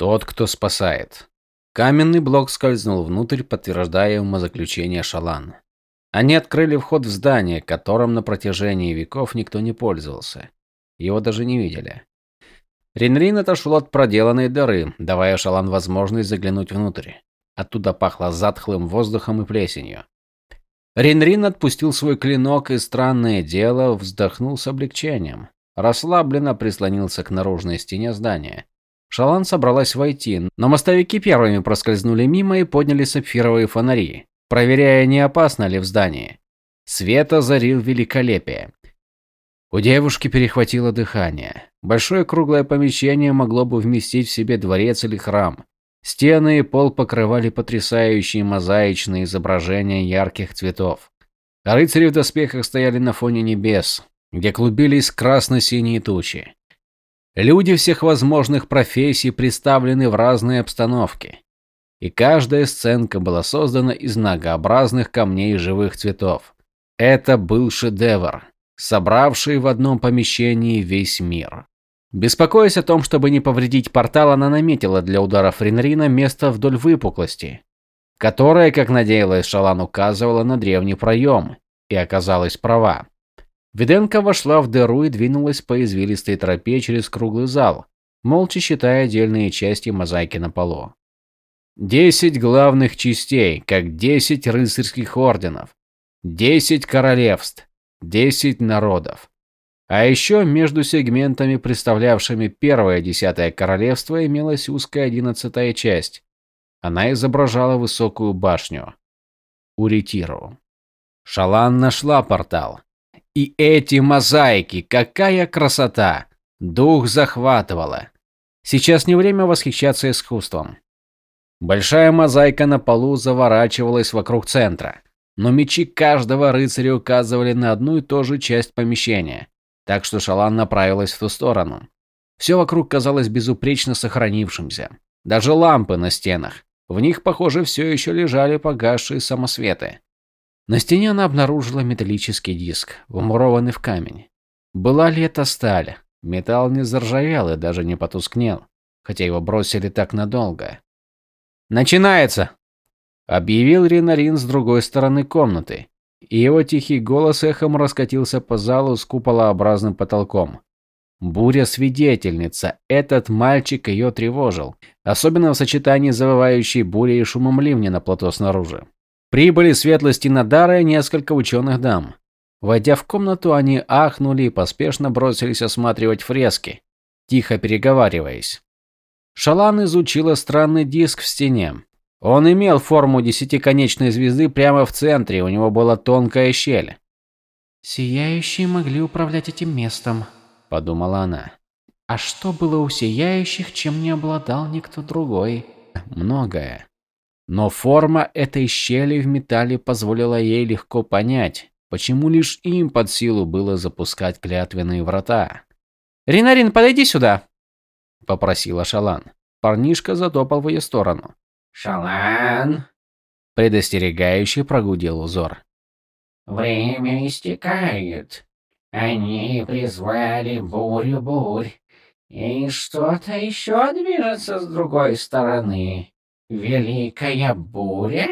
Тот, кто спасает. Каменный блок скользнул внутрь, подтверждая умозаключение Шалан. Они открыли вход в здание, которым на протяжении веков никто не пользовался. Его даже не видели. Ринрин отошел от проделанной дыры, давая Шалан возможность заглянуть внутрь. Оттуда пахло затхлым воздухом и плесенью. Ринрин отпустил свой клинок и, странное дело, вздохнул с облегчением. Расслабленно прислонился к наружной стене здания. Шалан собралась войти, но мостовики первыми проскользнули мимо и подняли сапфировые фонари, проверяя, не опасно ли в здании. Свет озарил великолепие. У девушки перехватило дыхание. Большое круглое помещение могло бы вместить в себе дворец или храм. Стены и пол покрывали потрясающие мозаичные изображения ярких цветов. Рыцари в доспехах стояли на фоне небес, где клубились красно-синие тучи. Люди всех возможных профессий представлены в разные обстановки. И каждая сценка была создана из многообразных камней и живых цветов. Это был шедевр, собравший в одном помещении весь мир. Беспокоясь о том, чтобы не повредить портал, она наметила для удара Френрина место вдоль выпуклости, которая, как надеялась Шалан, указывала на древний проем, и оказалась права. Виденко вошла в дыру и двинулась по извилистой тропе через круглый зал, молча считая отдельные части мозаики на полу. Десять главных частей, как десять рыцарских орденов, десять королевств, десять народов. А еще между сегментами, представлявшими первое десятое королевство, имелась узкая одиннадцатая часть. Она изображала высокую башню. Уритиру. Шалан нашла портал. И эти мозаики, какая красота! Дух захватывало. Сейчас не время восхищаться искусством. Большая мозаика на полу заворачивалась вокруг центра, но мечи каждого рыцаря указывали на одну и ту же часть помещения так что Шалан направилась в ту сторону. Все вокруг казалось безупречно сохранившимся. Даже лампы на стенах. В них, похоже, все еще лежали погасшие самосветы. На стене она обнаружила металлический диск, вмурованный в камень. Была ли это сталь? Металл не заржавел и даже не потускнел, хотя его бросили так надолго. «Начинается!» – объявил Ринарин с другой стороны комнаты, и его тихий голос эхом раскатился по залу с куполообразным потолком. Буря-свидетельница. Этот мальчик ее тревожил. Особенно в сочетании завывающей бурей и шумом ливня на плато снаружи. Прибыли светлости Надара и несколько ученых дам. Войдя в комнату, они ахнули и поспешно бросились осматривать фрески, тихо переговариваясь. Шалан изучила странный диск в стене. Он имел форму десятиконечной звезды прямо в центре, у него была тонкая щель. «Сияющие могли управлять этим местом», – подумала она. «А что было у сияющих, чем не обладал никто другой?» Многое. Но форма этой щели в металле позволила ей легко понять, почему лишь им под силу было запускать клятвенные врата. «Ринарин, подойди сюда!» – попросила Шалан. Парнишка затопал в ее сторону. «Шалан!» – предостерегающе прогудел узор. «Время истекает. Они призвали бурю-бурь. И что-то еще движется с другой стороны. Великая буря?»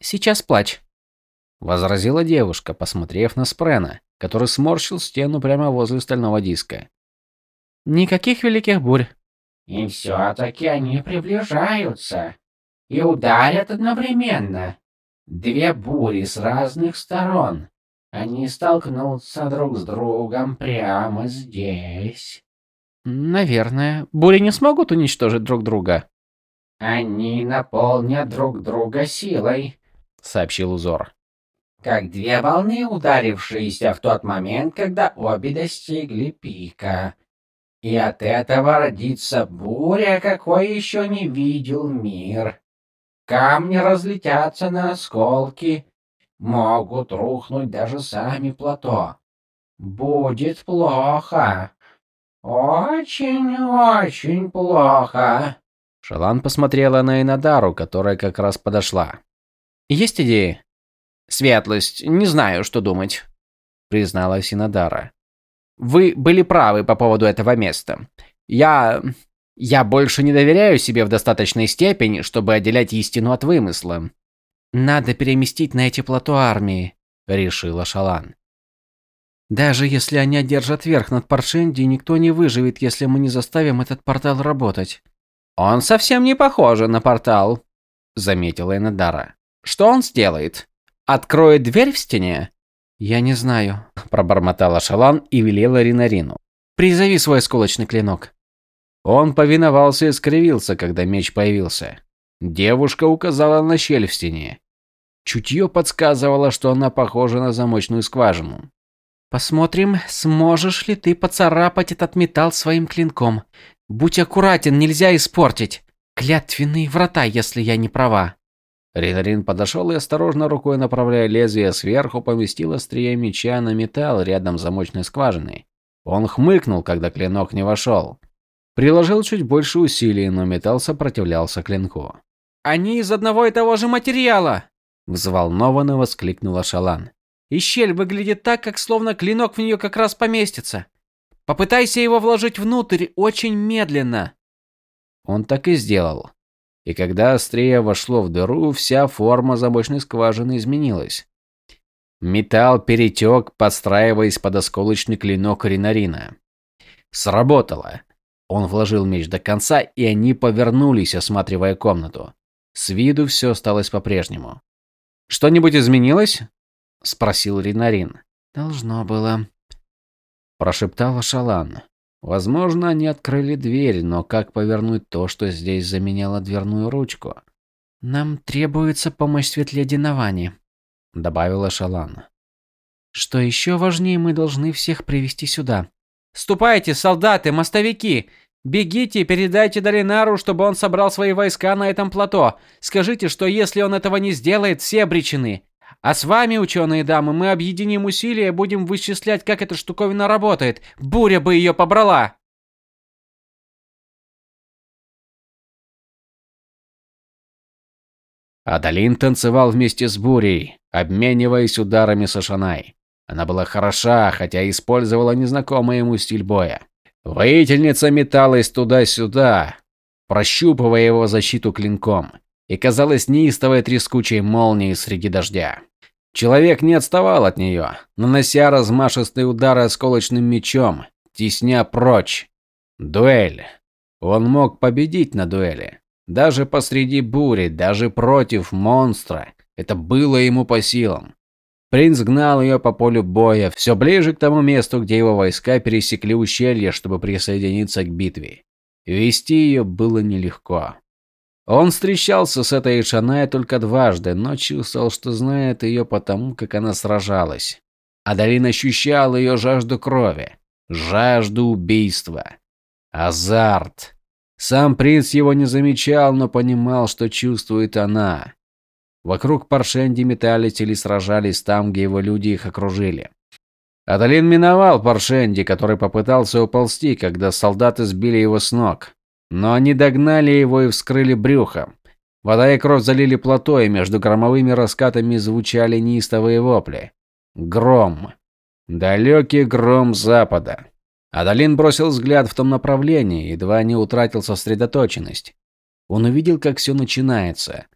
«Сейчас плачь», – возразила девушка, посмотрев на Спрена, который сморщил стену прямо возле стального диска. «Никаких великих бурь. И все-таки они приближаются и ударят одновременно. Две бури с разных сторон. Они столкнутся друг с другом прямо здесь. Наверное. Бури не смогут уничтожить друг друга. Они наполнят друг друга силой, сообщил узор. Как две волны, ударившиеся в тот момент, когда обе достигли пика. И от этого родится буря, какой еще не видел мир. Камни разлетятся на осколки, могут рухнуть даже сами плато. Будет плохо. Очень-очень плохо. Шалан посмотрела на Инадару, которая как раз подошла. «Есть идеи?» «Светлость, не знаю, что думать», — призналась Инадара. Вы были правы по поводу этого места. Я... Я больше не доверяю себе в достаточной степени, чтобы отделять истину от вымысла. Надо переместить на эти плато армии, решила Шалан. Даже если они одержат верх над Паршенди, никто не выживет, если мы не заставим этот портал работать. Он совсем не похож на портал, заметила Энадара. Что он сделает? Откроет дверь в стене? Я не знаю, пробормотала Шалан и велела Ринарину. Призови свой осколочный клинок. Он повиновался и скривился, когда меч появился. Девушка указала на щель в стене. Чутье подсказывало, что она похожа на замочную скважину. Посмотрим, сможешь ли ты поцарапать этот металл своим клинком. Будь аккуратен, нельзя испортить. Клятвенные врата, если я не права. Ринарин подошел и осторожно рукой направляя лезвие сверху, поместил острие меча на металл рядом с замочной скважиной. Он хмыкнул, когда клинок не вошел. Приложил чуть больше усилий, но металл сопротивлялся клинку. «Они из одного и того же материала!» Взволнованно воскликнула Шалан. И щель выглядит так, как словно клинок в нее как раз поместится. Попытайся его вложить внутрь очень медленно. Он так и сделал. И когда острие вошло в дыру, вся форма замочной скважины изменилась. Металл перетек, подстраиваясь под осколочный клинок Ринарина. Сработало. Он вложил меч до конца, и они повернулись, осматривая комнату. С виду все осталось по-прежнему. «Что-нибудь изменилось?» – спросил Ринарин. «Должно было», – прошептала Шалан. Возможно, они открыли дверь, но как повернуть то, что здесь заменяло дверную ручку? «Нам требуется помощь Светледи Навани», – добавила Шалан. «Что еще важнее, мы должны всех привести сюда». «Ступайте, солдаты, мостовики! Бегите и передайте Долинару, чтобы он собрал свои войска на этом плато. Скажите, что если он этого не сделает, все обречены. А с вами, ученые дамы, мы объединим усилия и будем вычислять, как эта штуковина работает. Буря бы ее побрала!» Адалин танцевал вместе с Бурей, обмениваясь ударами с Ашанай. Она была хороша, хотя использовала незнакомый ему стиль боя. Воительница металась туда-сюда, прощупывая его защиту клинком, и казалась неистовой трескучей молнией среди дождя. Человек не отставал от нее, нанося размашистые удары осколочным мечом, тесня прочь. Дуэль. Он мог победить на дуэли. Даже посреди бури, даже против монстра. Это было ему по силам. Принц гнал ее по полю боя, все ближе к тому месту, где его войска пересекли ущелье, чтобы присоединиться к битве. Вести ее было нелегко. Он встречался с этой Шанай только дважды, но чувствовал, что знает ее потому, как она сражалась. Адалин ощущал ее жажду крови, жажду убийства, азарт. Сам принц его не замечал, но понимал, что чувствует она. Вокруг Паршенди метались сражались там, где его люди их окружили. Адалин миновал Паршенди, который попытался уползти, когда солдаты сбили его с ног. Но они догнали его и вскрыли брюхо. Вода и кровь залили плато, и между громовыми раскатами звучали неистовые вопли. Гром. Далекий гром запада. Адалин бросил взгляд в том направлении, едва не утратил сосредоточенность. Он увидел, как все начинается.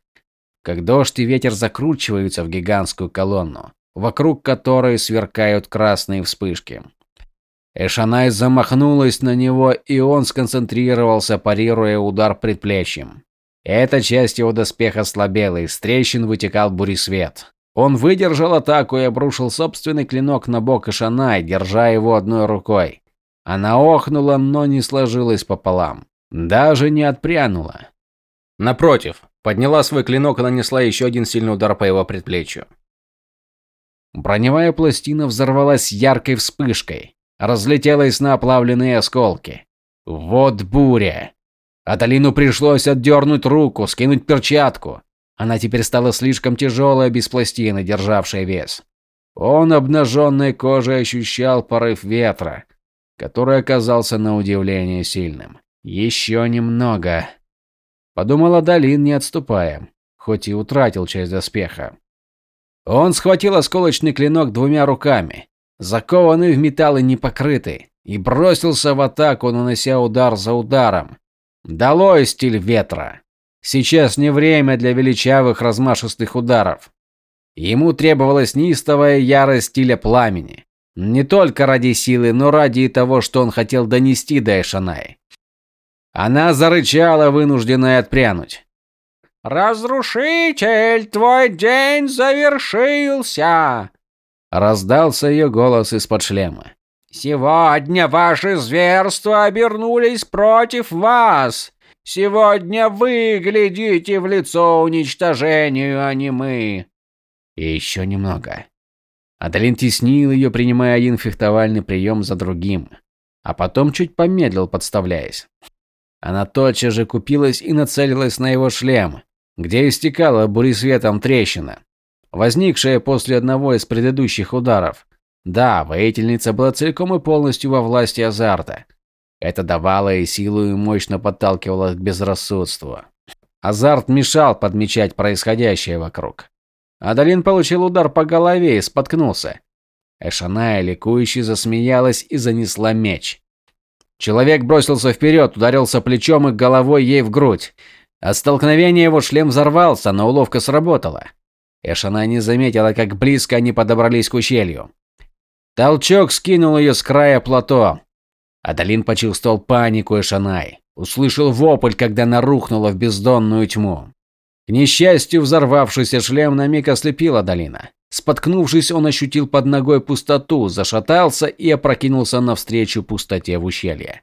Как дождь и ветер закручиваются в гигантскую колонну, вокруг которой сверкают красные вспышки. Эшанай замахнулась на него, и он сконцентрировался, парируя удар предплечьем. Эта часть его доспеха слабела, из трещин вытекал буресвет. Он выдержал атаку и обрушил собственный клинок на бок Эшанай, держа его одной рукой. Она охнула, но не сложилась пополам. Даже не отпрянула. Напротив, подняла свой клинок и нанесла еще один сильный удар по его предплечью. Броневая пластина взорвалась яркой вспышкой разлетелась на оплавленные осколки. Вот буря. Аталину пришлось отдернуть руку, скинуть перчатку. Она теперь стала слишком тяжелая без пластины, державшей вес. Он обнаженной кожей ощущал порыв ветра, который оказался на удивление сильным. Еще немного. Подумал Адалин, не отступая, хоть и утратил часть доспеха. Он схватил осколочный клинок двумя руками, закованный в металл и непокрытый, и бросился в атаку, нанося удар за ударом. Долой стиль ветра. Сейчас не время для величавых размашистых ударов. Ему требовалась неистовая ярость стиля пламени. Не только ради силы, но ради и того, что он хотел донести до Эшанай. Она зарычала, вынужденная отпрянуть. «Разрушитель, твой день завершился!» Раздался ее голос из-под шлема. «Сегодня ваши зверства обернулись против вас. Сегодня вы глядите в лицо уничтожению, а не мы». И еще немного. Адалин теснил ее, принимая один фехтовальный прием за другим, а потом чуть помедлил, подставляясь. Она тотчас же купилась и нацелилась на его шлем, где истекала буресветом трещина, возникшая после одного из предыдущих ударов. Да, воительница была целиком и полностью во власти азарта. Это давало ей силу и мощно подталкивало к безрассудству. Азарт мешал подмечать происходящее вокруг. Адалин получил удар по голове и споткнулся. Эшаная ликующе засмеялась и занесла меч. Человек бросился вперед, ударился плечом и головой ей в грудь. От столкновения его шлем взорвался, но уловка сработала. Эшана не заметила, как близко они подобрались к ущелью. Толчок скинул ее с края плато. Адалин почувствовал панику Эшанай. Услышал вопль, когда она рухнула в бездонную тьму. К несчастью, взорвавшийся шлем на миг ослепил Адалина. Споткнувшись, он ощутил под ногой пустоту, зашатался и опрокинулся навстречу пустоте в ущелье.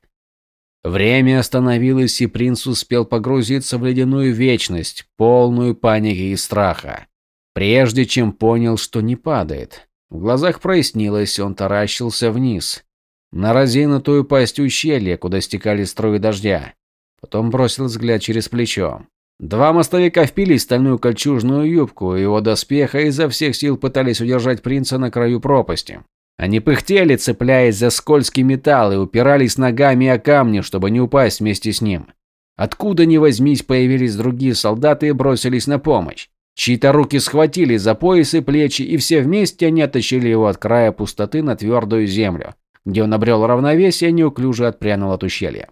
Время остановилось, и принц успел погрузиться в ледяную вечность, полную паники и страха. Прежде чем понял, что не падает. В глазах прояснилось, он таращился вниз. На разинутую пасть ущелья, куда стекали струи дождя. Потом бросил взгляд через плечо. Два мостовика впились стальную кольчужную юбку его доспеха изо всех сил пытались удержать принца на краю пропасти. Они пыхтели, цепляясь за скользкий металл и упирались ногами о камни, чтобы не упасть вместе с ним. Откуда ни возьмись, появились другие солдаты и бросились на помощь. Чьи-то руки схватили за пояс и плечи, и все вместе они оттащили его от края пустоты на твердую землю, где он обрел равновесие и неуклюже отпрянул от ущелья.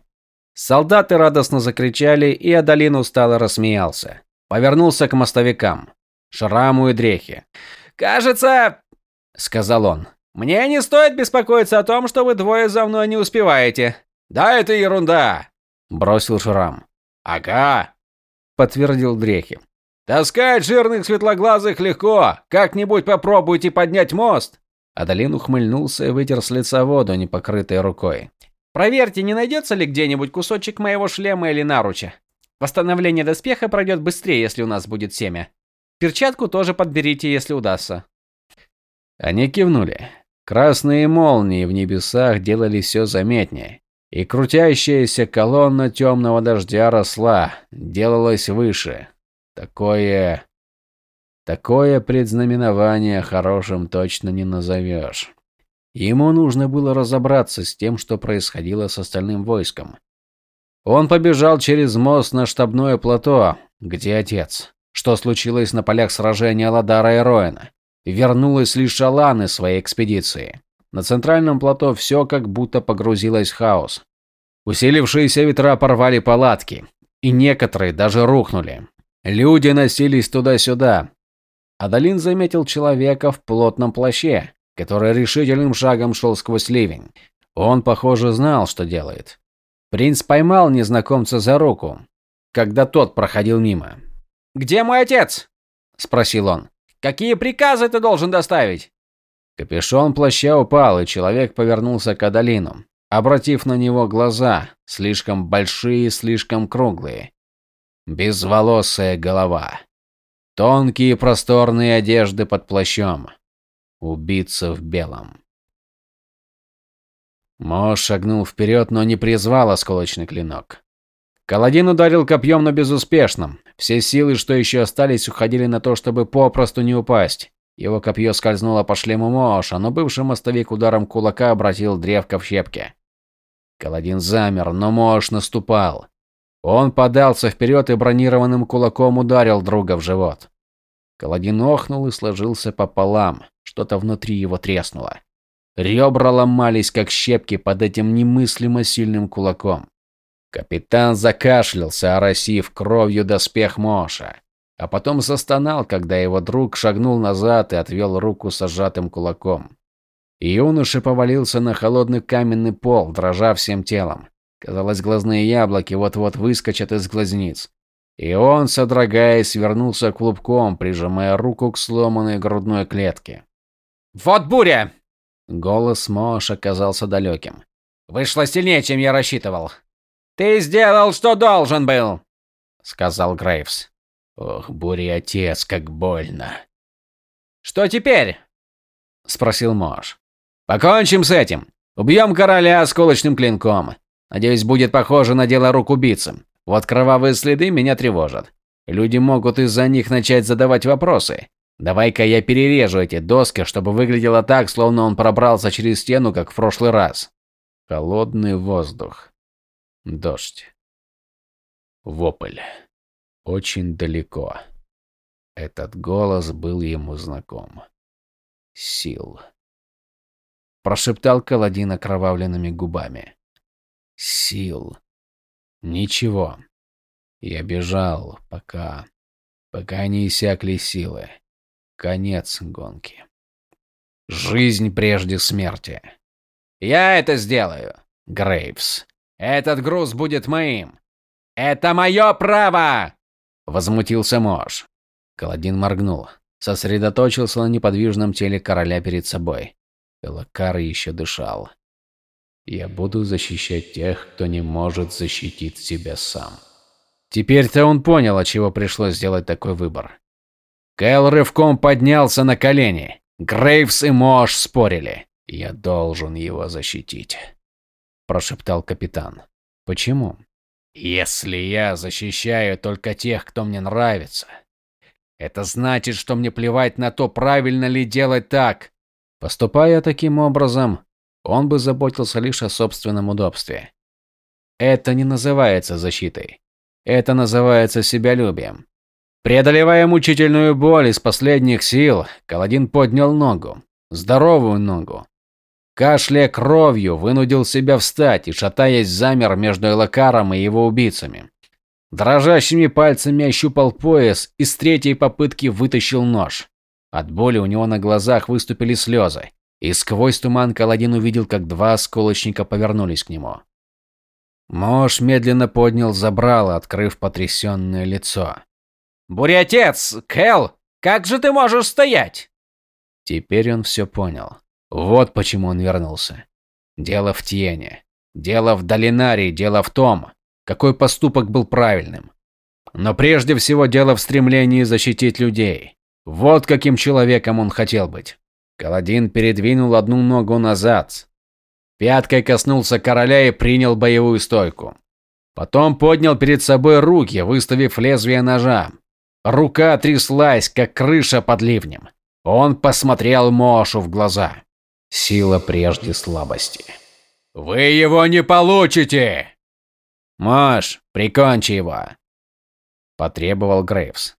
Солдаты радостно закричали, и Адалин устало рассмеялся. Повернулся к мостовикам. Шраму и Дрехе. «Кажется...» — сказал он. Мне не стоит беспокоиться о том, что вы двое за мной не успеваете. Да это ерунда, бросил Шрам. Ага, подтвердил Дрехи. Таскать жирных светлоглазых легко. Как-нибудь попробуйте поднять мост. Адалин ухмыльнулся и вытер с лица воду, не покрытой рукой. Проверьте, не найдется ли где-нибудь кусочек моего шлема или наруча. Восстановление доспеха пройдет быстрее, если у нас будет семя. Перчатку тоже подберите, если удастся. Они кивнули. Красные молнии в небесах делали все заметнее, и крутящаяся колонна темного дождя росла, делалась выше. Такое... Такое предзнаменование хорошим точно не назовешь. Ему нужно было разобраться с тем, что происходило с остальным войском. Он побежал через мост на штабное плато. Где отец? Что случилось на полях сражения Ладара и Роэна? Вернулась лишь Алан своей экспедиции. На центральном плато все как будто погрузилось в хаос. Усилившиеся ветра порвали палатки, и некоторые даже рухнули. Люди носились туда-сюда. Адалин заметил человека в плотном плаще, который решительным шагом шел сквозь ливень. Он, похоже, знал, что делает. Принц поймал незнакомца за руку, когда тот проходил мимо. «Где мой отец?» – спросил он. Какие приказы ты должен доставить?» Капюшон плаща упал, и человек повернулся к Адалину, обратив на него глаза, слишком большие слишком круглые. Безволосая голова. Тонкие просторные одежды под плащом. Убийца в белом. Мо шагнул вперед, но не призвал осколочный клинок. Каладин ударил копьем, но безуспешно. Все силы, что еще остались, уходили на то, чтобы попросту не упасть. Его копье скользнуло по шлему Моша, но бывший мостовик ударом кулака обратил древко в щепки. Каладин замер, но Мош наступал. Он подался вперед и бронированным кулаком ударил друга в живот. Каладин охнул и сложился пополам. Что-то внутри его треснуло. Ребра ломались, как щепки под этим немыслимо сильным кулаком. Капитан закашлялся, оросив кровью доспех Моша, а потом застонал, когда его друг шагнул назад и отвел руку с сжатым кулаком. Юноша повалился на холодный каменный пол, дрожа всем телом. Казалось, глазные яблоки вот-вот выскочат из глазниц. И он, содрогаясь, вернулся клубком, прижимая руку к сломанной грудной клетке. «Вот буря!» Голос Мош оказался далеким. «Вышло сильнее, чем я рассчитывал. «Ты сделал, что должен был», — сказал Грейвс. «Ох, буря отец, как больно». «Что теперь?» — спросил Мош. «Покончим с этим. Убьем короля осколочным клинком. Надеюсь, будет похоже на дело рук убийцы. Вот кровавые следы меня тревожат. Люди могут из-за них начать задавать вопросы. Давай-ка я перережу эти доски, чтобы выглядело так, словно он пробрался через стену, как в прошлый раз. Холодный воздух. Дождь. Вопль. Очень далеко. Этот голос был ему знаком. Сил. Прошептал Каладин окровавленными губами. Сил. Ничего. Я бежал, пока... Пока не иссякли силы. Конец гонки. Жизнь прежде смерти. Я это сделаю. Грейвс. Этот груз будет моим. Это мое право!» Возмутился Мош. Каладин моргнул. Сосредоточился на неподвижном теле короля перед собой. Элакар еще дышал. «Я буду защищать тех, кто не может защитить себя сам». Теперь-то он понял, от чего пришлось сделать такой выбор. Кэл рывком поднялся на колени. Грейвс и Мош спорили. «Я должен его защитить» прошептал капитан. Почему? Если я защищаю только тех, кто мне нравится, это значит, что мне плевать на то, правильно ли делать так. Поступая таким образом, он бы заботился лишь о собственном удобстве. Это не называется защитой. Это называется себялюбием. Преодолевая мучительную боль из последних сил, Каладин поднял ногу. Здоровую ногу, Кашляя кровью, вынудил себя встать и, шатаясь, замер между Элакаром и его убийцами. Дрожащими пальцами ощупал пояс и с третьей попытки вытащил нож. От боли у него на глазах выступили слезы, и сквозь туман Каладин увидел, как два осколочника повернулись к нему. Мож медленно поднял забрало, открыв потрясенное лицо. «Бурятец! Кэл! Как же ты можешь стоять?» Теперь он все понял. Вот почему он вернулся. Дело в Тьене. Дело в Долинаре, дело в том, какой поступок был правильным. Но прежде всего дело в стремлении защитить людей. Вот каким человеком он хотел быть. Каладин передвинул одну ногу назад. Пяткой коснулся короля и принял боевую стойку. Потом поднял перед собой руки, выставив лезвие ножа. Рука тряслась, как крыша под ливнем. Он посмотрел Мошу в глаза. Сила прежде слабости. «Вы его не получите!» «Мош, прикончи его!» Потребовал Грейвс.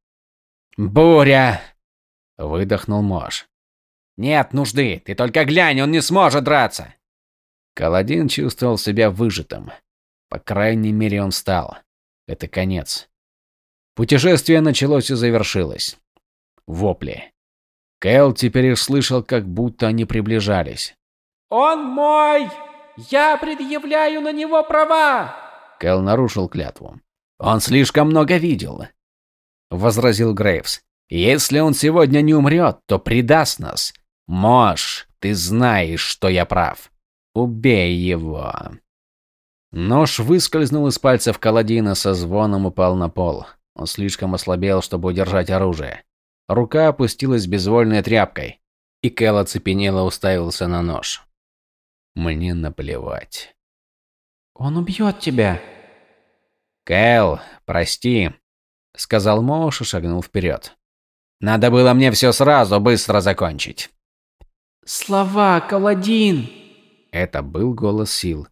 «Буря!» Выдохнул Мош. «Нет нужды, ты только глянь, он не сможет драться!» Каладин чувствовал себя выжатым. По крайней мере, он стал. Это конец. Путешествие началось и завершилось. Вопли. Кэл теперь их слышал, как будто они приближались. «Он мой! Я предъявляю на него права!» Кэл нарушил клятву. «Он слишком много видел», — возразил Грейвс. «Если он сегодня не умрет, то предаст нас. Мош, ты знаешь, что я прав. Убей его». Нож выскользнул из пальцев Каладина, со звоном упал на пол. Он слишком ослабел, чтобы удержать оружие. Рука опустилась безвольной тряпкой, и Кэл оцепенело уставился на нож. Мне наплевать. «Он убьет тебя!» «Кэл, прости», — сказал Моуш и шагнул вперед. «Надо было мне все сразу быстро закончить». «Слова, Каладин!» Это был голос сил.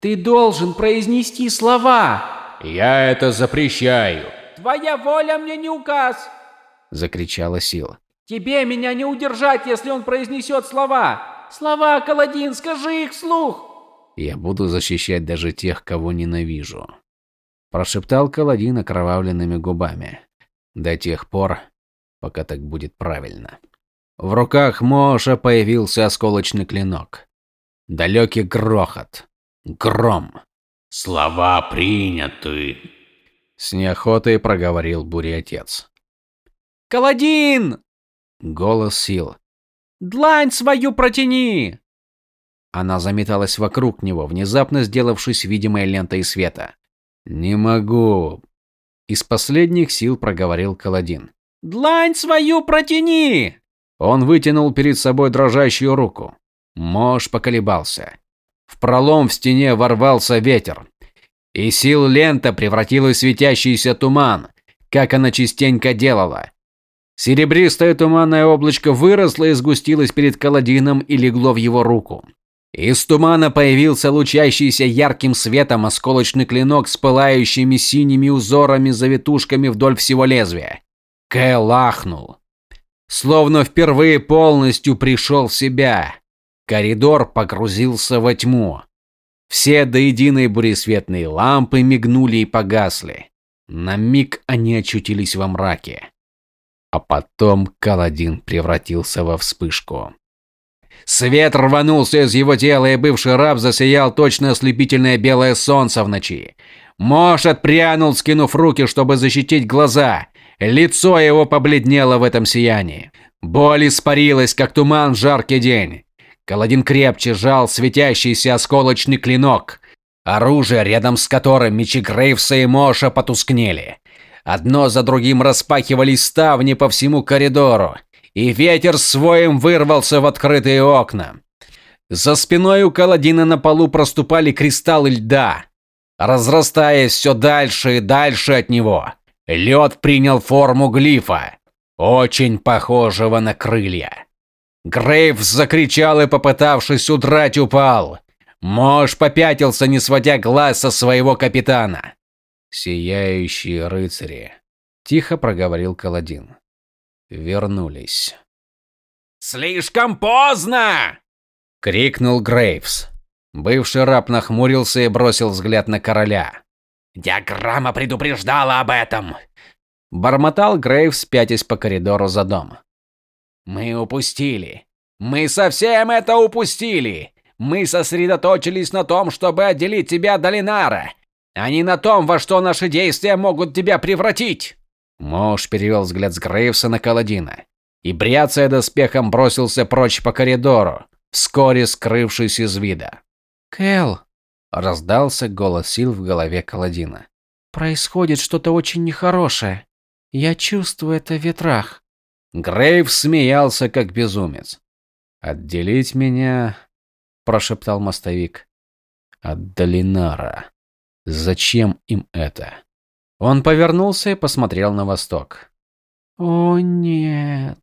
«Ты должен произнести слова!» «Я это запрещаю!» «Твоя воля мне не указ!» – закричала Сила. «Тебе меня не удержать, если он произнесет слова! Слова, Каладин, скажи их вслух!» Я буду защищать даже тех, кого ненавижу. Прошептал Каладин окровавленными губами. До тех пор, пока так будет правильно. В руках Моша появился осколочный клинок. Далекий грохот. Гром. «Слова приняты», — с неохотой проговорил буря-отец. «Каладин!» — голос сил. «Длань свою протяни!» Она заметалась вокруг него, внезапно сделавшись видимой лентой света. «Не могу!» Из последних сил проговорил Каладин. «Длань свою протяни!» Он вытянул перед собой дрожащую руку. Мож поколебался. В пролом в стене ворвался ветер. И сил лента превратилась в светящийся туман, как она частенько делала. Серебристое туманное облачко выросло и сгустилось перед Каладином и легло в его руку. Из тумана появился лучащийся ярким светом осколочный клинок с пылающими синими узорами-завитушками вдоль всего лезвия. Кэл ахнул. Словно впервые полностью пришел в себя. Коридор погрузился во тьму. Все до единой буресветные лампы мигнули и погасли. На миг они очутились во мраке. А потом Каладин превратился во вспышку. Свет рванулся из его тела, и бывший раб засиял точно ослепительное белое солнце в ночи. Мош отпрянул, скинув руки, чтобы защитить глаза. Лицо его побледнело в этом сиянии. Боль испарилась, как туман в жаркий день. Каладин крепче жал светящийся осколочный клинок, оружие, рядом с которым мечи Грейвса и Моша потускнели. Одно за другим распахивались ставни по всему коридору и ветер своим вырвался в открытые окна. За спиной у Каладина на полу проступали кристаллы льда, разрастаясь все дальше и дальше от него. Лед принял форму глифа, очень похожего на крылья. Грейв закричал и, попытавшись удрать, упал. Мож попятился, не сводя глаз со своего капитана. «Сияющие рыцари», – тихо проговорил Каладин вернулись. «Слишком поздно!» — крикнул Грейвс. Бывший раб нахмурился и бросил взгляд на короля. «Диаграмма предупреждала об этом!» Бормотал Грейвс, пятясь по коридору за дом. «Мы упустили. Мы совсем это упустили. Мы сосредоточились на том, чтобы отделить тебя от Долинара, а не на том, во что наши действия могут тебя превратить!» Мош перевел взгляд с Грейвса на Каладина и, бряцая доспехом, бросился прочь по коридору, вскоре скрывшись из вида. «Кэл!» – раздался голос сил в голове Каладина. «Происходит что-то очень нехорошее. Я чувствую это в ветрах». Грейв смеялся, как безумец. «Отделить меня...» – прошептал мостовик. «От Долинара. Зачем им это?» Он повернулся и посмотрел на восток. «О, нет!»